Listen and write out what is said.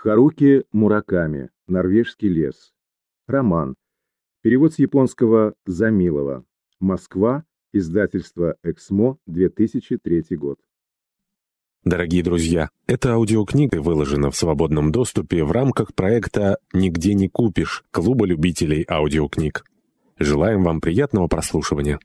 Харуки Мураками. Норвежский лес. Роман. Перевод с японского Замилова. Москва. Издательство «Эксмо», 2003 год. Дорогие друзья, эта аудиокнига выложена в свободном доступе в рамках проекта «Нигде не купишь» Клуба любителей аудиокниг. Желаем вам приятного прослушивания.